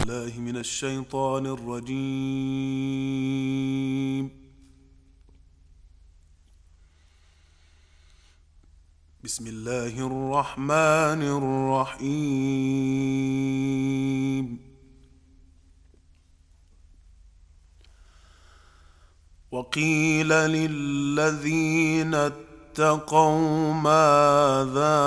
بالله من الشيطان الرجيم. بسم الله الرحمن الرحيم. وقيل للذين اتقوا ماذا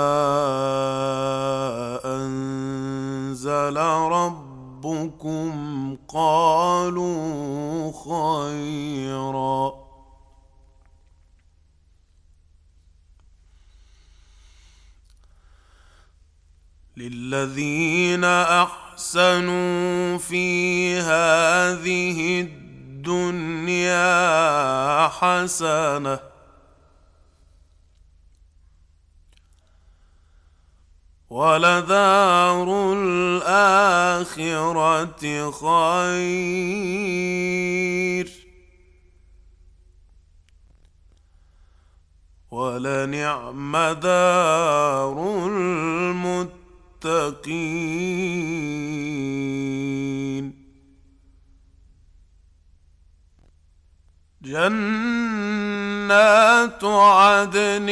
ربكم قالوا خيرا. للذين أحسنوا في هذه الدنيا حسنة ولدار الآخرة خير. ولنعم دار المتقين. المتقين جنات عدن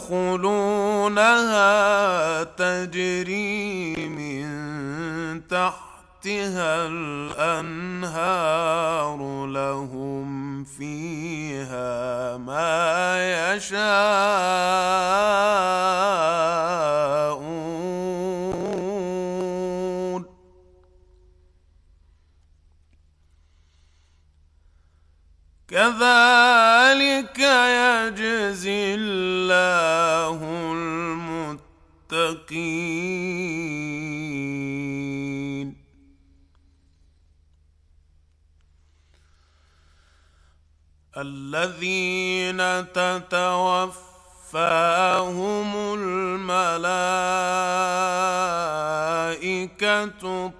يدخلونها تجري من تحتها الأنهار لهم فيها ما يشاءون كذلك يجزي الله المتقين. الذين تتوفاهم الملائكة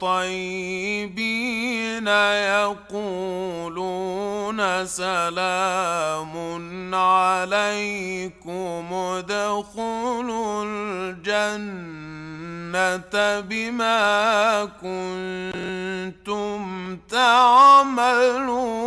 طيبين يقولون سلام عليكم ادخلوا الجنة بما كنتم تعملون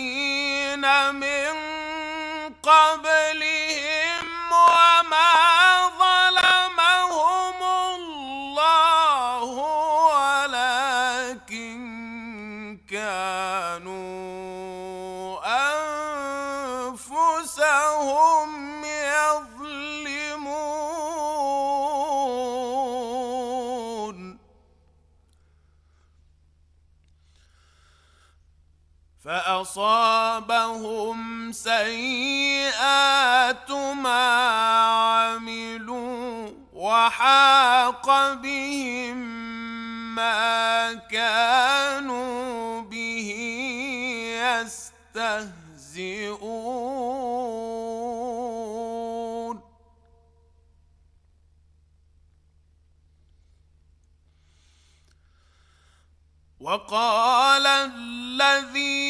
الذين فأصابهم سيئات ما عملوا وحاق بهم ما كانوا به يستهزئون. وقال الذين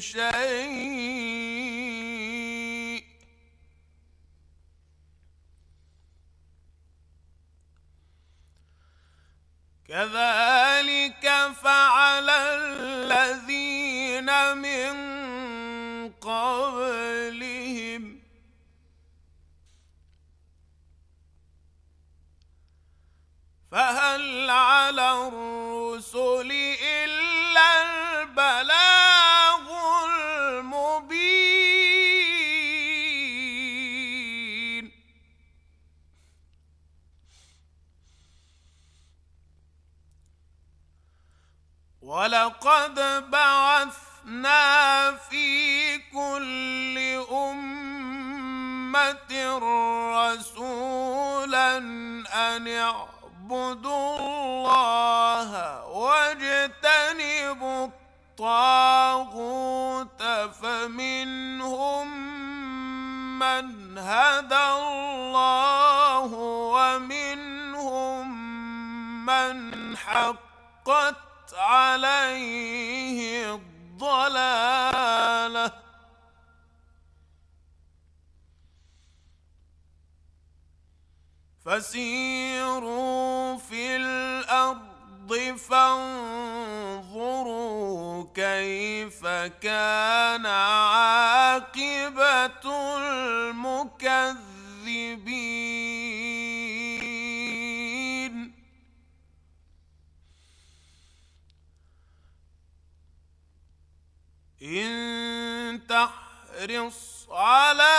شيء. كذلك ولقد بعثنا في كل أمة رسولا أن اعبدوا الله واجتنبوا الطاغوت فمنهم من هدى الله ومنهم من حقت عليه الضلالة. فسيروا في الأرض فانظروا كيف كان إن تحرص على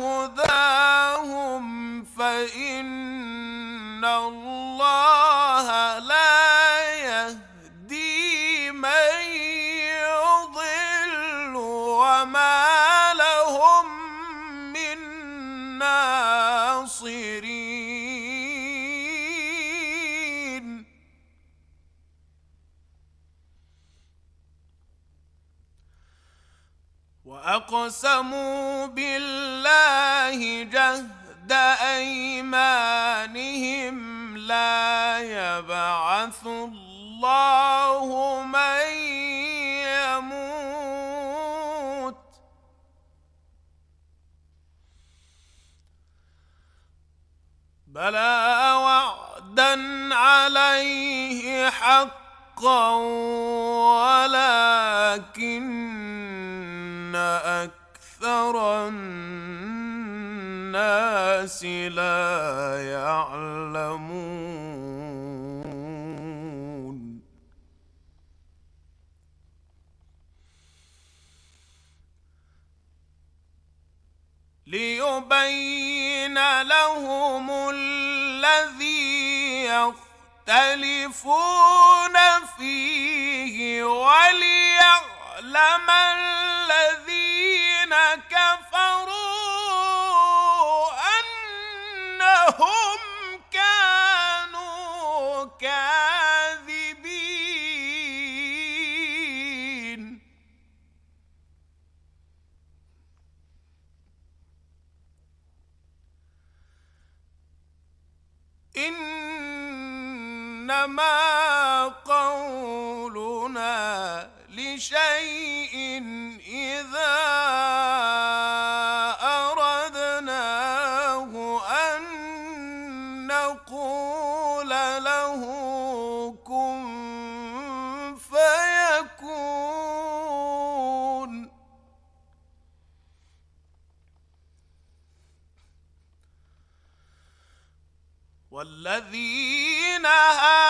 هداهم فإن الله وأقسموا بالله جهد أيمانهم لا يبعث الله من يموت بلى وعدا عليه حقا ولكن أكثر الناس لا يعلمون. ليبين لهم الذي يختلفون فيه وليعلم الذين قولنا لشيء اذا والذين هاجروا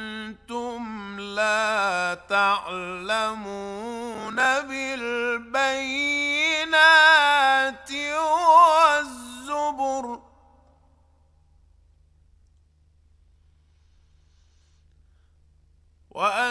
لا تعلمون بالبينات والزبر. وانزلنا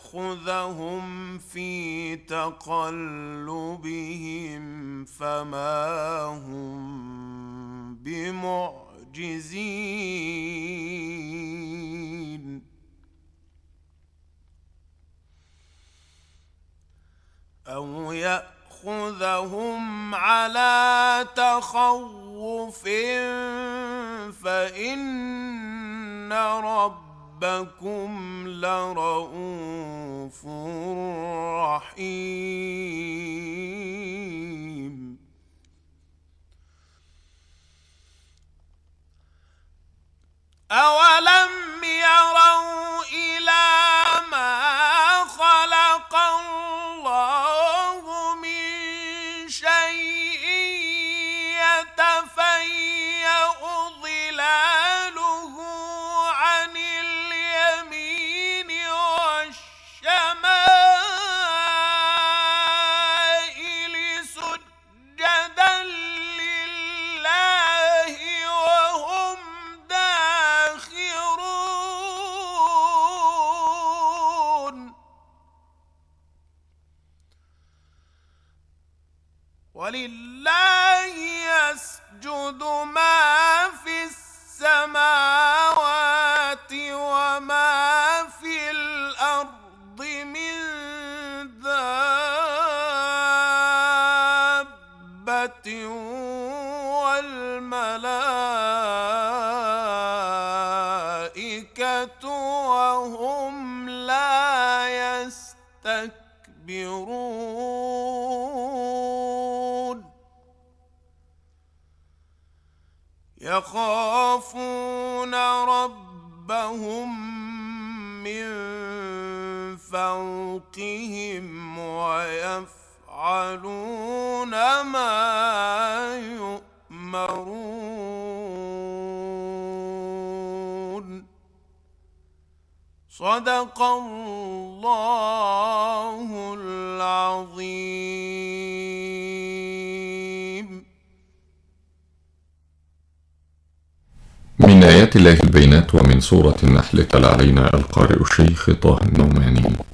يأخذهم في تقلبهم فما هم بمعجزين. أو يأخذهم على تخوف فإن رب ربكم لرؤوف رحيم. أولم يروا வழி இல்லை صدق الله العظيم. من آيات الله البينات ومن سورة النحل تلا علينا القارئ الشيخ طه النعماني.